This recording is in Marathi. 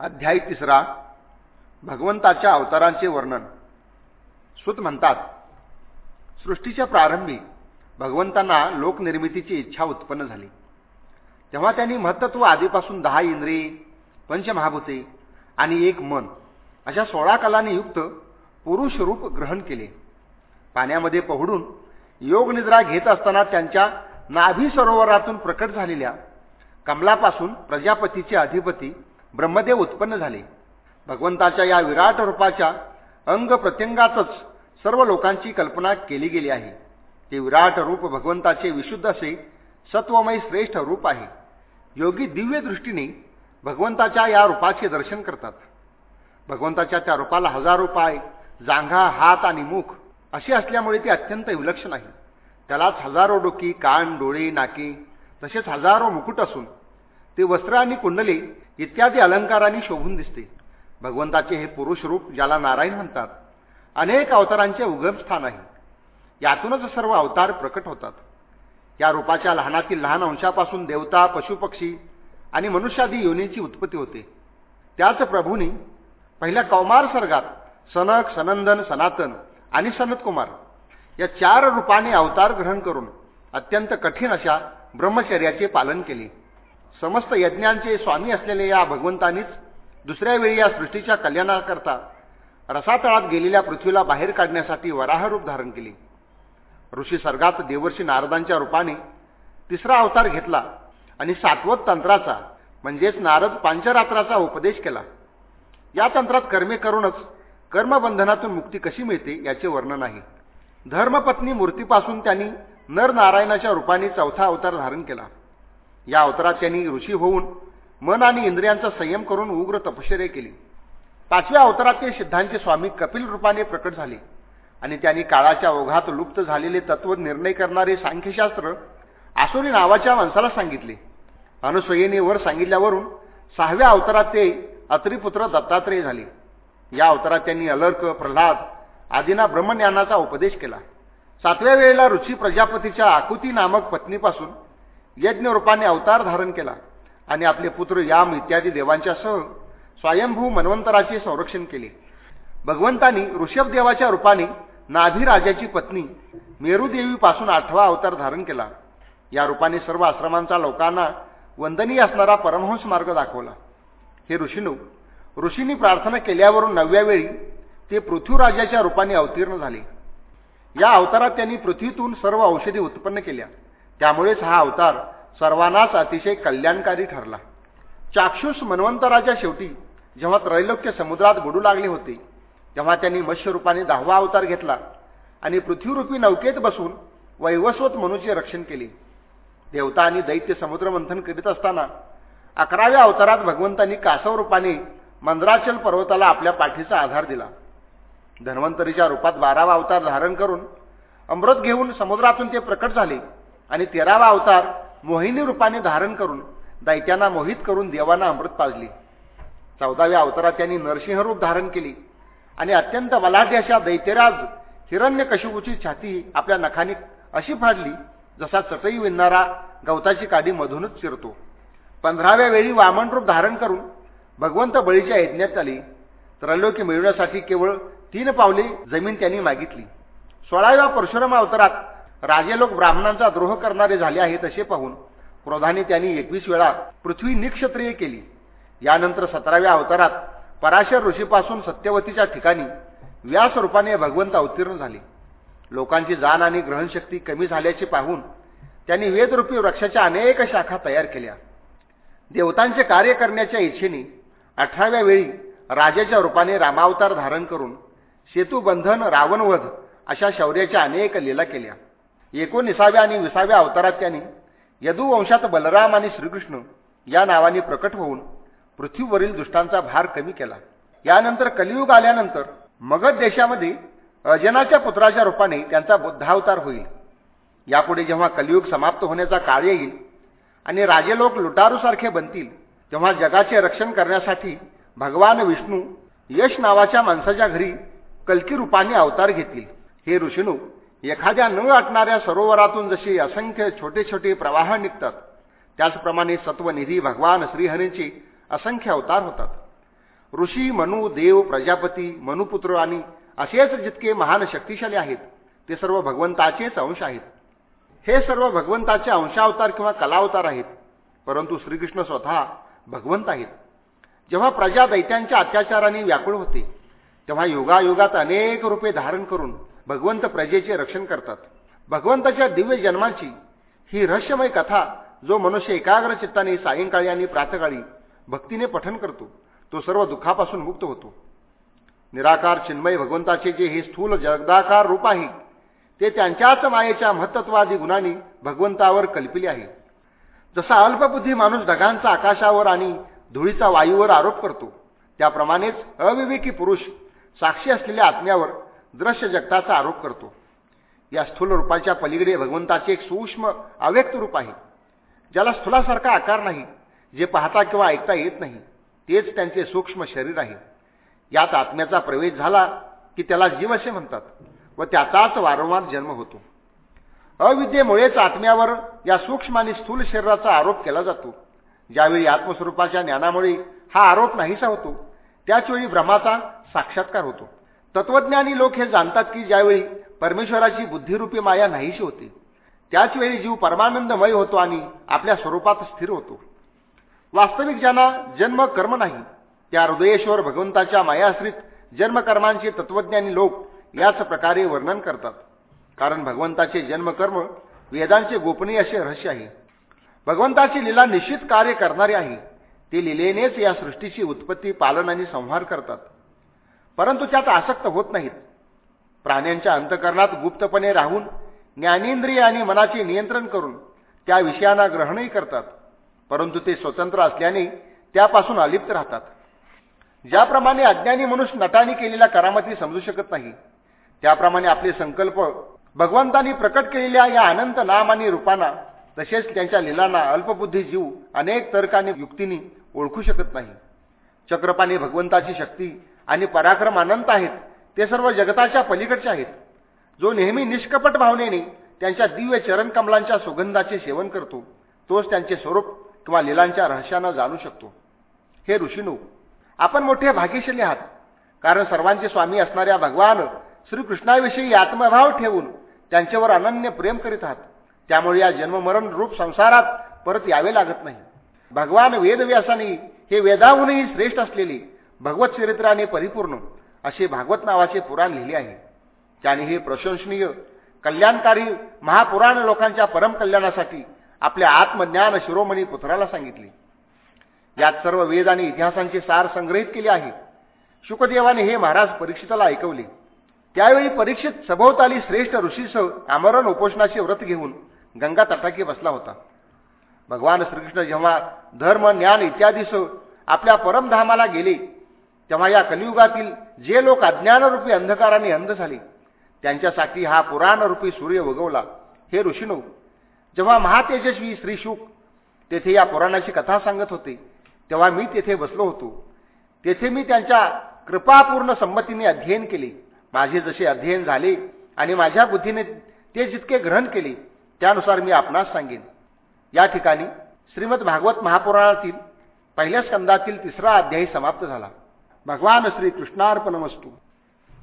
अध्याय तिसरा भगवंताच्या अवतारांचे वर्णन. सुत म्हणतात सृष्टीच्या प्रारंभी भगवंतांना लोकनिर्मितीची इच्छा उत्पन्न झाली. तेव्हा त्यांनी महत्त्व आधीपासून दहा इंद्रिये पंचमहाभूते आणि एक मन अशा सोळा कलांनी युक्त पुरुष रूप ग्रहण केले. पाण्यामध्ये पहुडून योगनिद्रा घेत असताना त्यांच्या नाभी सरोवरातून प्रकट झालेल्या कमलापासून प्रजापतीचे अधिपती ब्रह्मदेव उत्पन्न झाले. भगवंताच्या या विराट रूपाच्या अंग प्रत्यंगातच सर्व लोकांची कल्पना केली गेली आहे. ते विराट रूप भगवंताचे विशुद्ध असे सत्वमय श्रेष्ठ रूप आहे. योगी दिव्य दृष्टीने भगवंताच्या या रूपाचे दर्शन करतात. भगवंताच्या त्या रूपाला हजारो पाय जांघा हात आणि मुख असे असल्यामुळे ते अत्यंत विलक्षण आहे. त्यालाच हजारो डोकी कान डोळे नाके तसेच हजारो मुकुट असून ते वस्त्र आणि कुंडले इत्यादी अलंकारांनी शोभून दिसते. भगवंताचे हे पुरुष रूप ज्याला नारायण म्हणतात अनेक अवतारांचे उगमस्थान आहे. यातूनच सर्व अवतार प्रकट होतात. या रूपाच्या लहानातील लहान अंशापासून देवता पशुपक्षी आणि मनुष्यादी योनीची उत्पत्ती होते. त्याच प्रभूंनी पहिल्या कौमार सर्गात सनक सनंदन सनातन आणि सनतकुमार या चार रूपाने अवतार ग्रहण करून अत्यंत कठीण अशा ब्रह्मचर्याचे पालन केले. समस्त यज्ञांचे स्वामी असलेल्या या भगवंतांनीच दुसऱ्या वेळी या सृष्टीच्या कल्याणाकरता रसातळात गेलेल्या पृथ्वीला बाहेर काढण्यासाठी वराह रूप धारण केले. ऋषी सर्गात देवर्षी नारदांच्या रूपाने तिसरा अवतार घेतला आणि सातवत तंत्राचा म्हणजेच नारद पांचरात्राचा उपदेश केला. या तंत्रात कर्मे करूनच कर्मबंधनातून मुक्ती कशी मिळते याचे वर्णन आहे. धर्मपत्नी मूर्तीपासून त्यांनी नरनारायणाच्या रूपाने चौथा अवतार धारण केला. या अवतारात त्यांनी ऋषी होऊन मन आणि इंद्रियांचा संयम करून उग्र तपश्चर्या केली. पाचव्या अवतारात ते सिद्धांचे स्वामी कपिल रूपाने प्रकट झाले आणि त्यांनी काळाच्या ओघात लुप्त झालेले तत्व निर्णय करणारे सांख्यशास्त्र आसुरी नावाच्या माणसाला सांगितले. अनुसयेने वर सांगितल्यावरून सहाव्या अवतारात ते अत्रिपुत्र दत्तात्रेय झाले. या अवतारात त्यांनी अलर्क प्रल्हाद आदींना ब्रह्मज्ञानाचा उपदेश केला. सातव्या वेळेला ऋषी प्रजापतीच्या आकुती नामक पत्नीपासून यज्ञ रूपाने अवतार धारण केला आणि आपले पुत्र याम इत्यादी देवांच्या सह स्वयंभू मन्वंतराचे संरक्षण केले. भगवंतांनी ऋषभदेवाच्या रूपाने नाभिराजाची पत्नी मेरुदेवीपासून आठवा अवतार धारण केला. या रूपाने सर्व आश्रमांचा लोकांना वंदनीय असणारा परमहंस मार्ग दाखवला. हे ऋषीनू ऋषींनी प्रार्थना केल्यावरून नवव्या वेळी ते पृथ्वीराजाच्या रूपाने अवतीर्ण झाले. या अवतारात त्यांनी पृथ्वीतून सर्व औषधी उत्पन्न केल्या. त्यामुळेच हा अवतार सर्वांनाच अतिशय कल्याणकारी ठरला. चाक्षुष मन्वंतराच्या शेवटी जेव्हा त्रैलोक्य समुद्रात बुडू लागले होते तेव्हा त्यांनी मत्स्यरूपाने दहावा अवतार घेतला आणि पृथ्वीरूपी नौकेत बसून वैवस्वत मनूचे रक्षण केले. देवता आणि दैत्य समुद्रमंथन करीत असताना अकराव्या अवतारात भगवंतांनी कासव रूपाने मंद्राचल पर्वताला आपल्या पाठीचा आधार दिला. धन्वंतरीच्या रूपात बारावा अवतार धारण करून अमृत घेऊन समुद्रातून ते प्रकट झाले. आणि तेरावा अवतार मोहिनी रूपाने धारण करून दैत्यांना मोहित करून देवांना अमृत पाजली. चौदाव्या अवतारात त्यांनी नरसिंह रूप धारण केली. आणि अत्यंत बलाढ्य अशा दैत्यराज हिरण्य छाती आपल्या नखाने अशी फाडली जसा चटई विणणारा गवताची काडी मधूनच चिरतो. पंधराव्या वेळी वामन रूप धारण करून भगवंत बळीच्या यज्ञात आली. त्रलोकी मिळवण्यासाठी केवळ तीन पावले जमीन त्यांनी मागितली. सोळाव्या परशुराम अवतारात राजे लोक ब्राह्मणांचा द्रोह करणारे झाले आहेत असे पाहून क्रोधाने त्यांनी एकवीस वेळा पृथ्वी निक्षत्रिय केली. यानंतर सतराव्या अवतारात पराशर ऋषीपासून सत्यवतीच्या ठिकाणी व्यास रूपाने भगवंत अवतीर्ण झाले. लोकांची जाण आणि ग्रहणशक्ती कमी झाल्याचे पाहून त्यांनी वेदरूपी वृक्षाच्या अनेक शाखा तयार केल्या. देवतांचे कार्य करण्याच्या इच्छेने अठराव्या वेळी राजाच्या रूपाने रामावतार धारण करून सेतुबंधन रावणवध अशा शौर्याच्या अनेक लीला केल्या. एकोणिसाव्या आणि विसाव्या अवतारात त्यांनी यदुवंशात बलराम आणि श्रीकृष्ण या नावाने प्रकट होऊन पृथ्वीवरील दुष्टांचा भार कमी केला. यानंतर कलियुग आल्यानंतर मगध देशामध्ये अजनाच्या पुत्राच्या रूपाने त्यांचा बुद्धावतार होईल. यापुढे जेव्हा कलियुग समाप्त होण्याचा काळ येईल आणि राजे लोक लुटारूसारखे बनतील तेव्हा जगाचे रक्षण करण्यासाठी भगवान विष्णू यश नावाच्या माणसाच्या घरी कलकी रूपाने अवतार घेतील. हे ऋषिणू एखाद्या न आटणाऱ्या सरोवरातून जसे असंख्य छोटे छोटे प्रवाह निघतात त्याचप्रमाणे सत्वनिधी भगवान श्रीहरींची असंख्य अवतार होतात. ऋषी मनु देव प्रजापती मनुपुत्र आणि असेच जितके महान शक्तिशाली आहेत ते सर्व भगवंताचेच अंश आहेत. हे सर्व भगवंताचे अंशावतार किंवा कलावतार आहेत परंतु श्रीकृष्ण स्वतः भगवंत आहेत. जेव्हा प्रजा दैत्यांच्या अत्याचाराने व्याकुळ होते तेव्हा योगायोगात अनेक रूपे धारण करून भगवंत प्रजेचे रक्षण करतात. भगवंताच्या दिव्य जन्माची ही रहस्यमय कथा जो मनुष्य एकाग्र चित्ताने सायंकाळी आणि प्रातकाळी भक्तीने पठन करतो तो सर्व दुःखापासून मुक्त होतो. निराकार चिन्मय भगवंताचे जे हे स्थूल जगदाकार रूप आहे ते त्यांच्याच मायेच्या महत्त्ववादी गुणांनी भगवंतावर कल्पिले आहे. जसा अल्पबुद्धी माणूस ढगांचा आकाशावर आणि धुळीचा वायूवर आरोप करतो त्याप्रमाणेच अविवेकी पुरुष साक्षी असलेल्या आत्म्यावर दृश्य जगताचा आरोप करतो. या स्थूल रूपाच्या पलीकडे भगवंताचे एक सूक्ष्म अव्यक्त रूप आहे ज्याला स्थूलासारखा आकार नाही जे पाहता किंवा ऐकता येत नाही तेच त्यांचे सूक्ष्म शरीर आहे. यात आत्म्याचा प्रवेश झाला की त्याला जीव असे म्हणतात व त्याचाच वारंवार जन्म होतो. अविद्येमुळेच आत्म्यावर या सूक्ष्म आणि स्थूल शरीराचा आरोप केला जातो. ज्यावेळी आत्मस्वरूपाच्या ज्ञानामुळे हा आरोप नाहीसा होतो त्याचवेळी ब्रह्माचा साक्षात्कार होतो. तत्वज्ञानी लोक हे जाणतात की ज्यावेळी परमेश्वराची बुद्धिरूपी माया नाहीशी होते त्याचवेळी जीव परमानंदमय होतो आणि आपल्या स्वरूपात स्थिर होतो. वास्तविक ज्यांना जन्म कर्म नाही त्या हृदयेश्वर भगवंताच्या मायाश्रित जन्मकर्मांचे तत्वज्ञानी लोक याच प्रकारे वर्णन करतात. कारण भगवंताचे जन्मकर्म वेदांचे गोपनीय असे रहस्य आहे. भगवंताची लीला निश्चित कार्य करणारे आहे. ते लिलेनेच या सृष्टीची उत्पत्ती पालन आणि संहार करतात. परंतु त्यात आसक्त होत नाहीत. प्राण्यांच्या अंतकरणात गुप्तपणे राहून ज्ञानेंद्रिय आणि मनाचे नियंत्रण करून त्या विषयांना ग्रहणही करतात. परंतु ते स्वतंत्र असल्याने त्यापासून अलिप्त राहतात. ज्याप्रमाणे अज्ञानी मनुष्य नटाने केलेल्या करामती समजू शकत नाही त्याप्रमाणे आपले संकल्प भगवंतांनी प्रकट केलेल्या या अनंत नाम आणि रूपांना तसेच त्यांच्या लिलांना अल्पबुद्धी जीव अनेक तर्काने युक्तींनी ओळखू शकत नाही. चक्रपाणी भगवंताची शक्ती आणि पराक्रम अनंत आहेत. ते सर्व जगताच्या पलीकडचे आहेत. जो नेहमी निष्कपट भावनेने त्यांच्या दिव्य चरणकमलांच्या सुगंधाचे सेवन करतो तोच त्यांचे स्वरूप किंवा लिलांच्या रहस्यानं जाणू शकतो. हे ऋषीनो आपण मोठे भाग्यशाली आहात. कारण सर्वांचे स्वामी असणाऱ्या भगवान श्रीकृष्णाविषयी आत्मभाव ठेवून त्यांच्यावर अनन्य प्रेम करीत आहात. त्यामुळे या जन्ममरण रूप संसारात परत यावे लागत नाही. भगवान वेदव्यासाने हे वेदाहूनही श्रेष्ठ असलेले भगवत चरित्राने परिपूर्ण असे भागवत नावाचे पुराण लिहिले आहे. त्याने हे प्रशंसनीय कल्याणकारी महापुराण लोकांच्या परमकल्याणासाठी आपल्या आत्मज्ञान शिरोमणी पुत्राला सांगितले. यात सर्व वेद आणि इतिहासांचे सार संग्रहित केले आहे. शुकदेवाने हे महाराज परीक्षिताला ऐकवले. त्यावेळी परीक्षित सभोवताली श्रेष्ठ ऋषीसह आमरण उपोषणाचे व्रत घेऊन गंगा तटाकी बसला होता. भगवान श्रीकृष्ण जेव्हा धर्म ज्ञान इत्यादीसह आपल्या परमधामाला गेले तेव्हा या कलियुगातील जे लोक अज्ञानरूपी अंधकाराने अंध झाले त्यांच्यासाठी हा पुराणरूपी सूर्य उगवला. हे ऋषीनो जेव्हा महातेजस्वी श्रीशुक तेथे या पुराणाची कथा सांगत होते तेव्हा मी तेथे बसलो होतो. तेथे मी त्यांच्या कृपापूर्ण संमतीने अध्ययन केले. माझे जसे अध्ययन झाले आणि माझ्या बुद्धीने ते जितके ग्रहण केले त्यानुसार मी आपणास सांगेन. या ठिकाणी श्रीमद भागवत महापुराणातील पहिल्या स्कंदातील तिसरा अध्यायी समाप्त झाला. भगवान श्री कृष्णार्पण वस्तू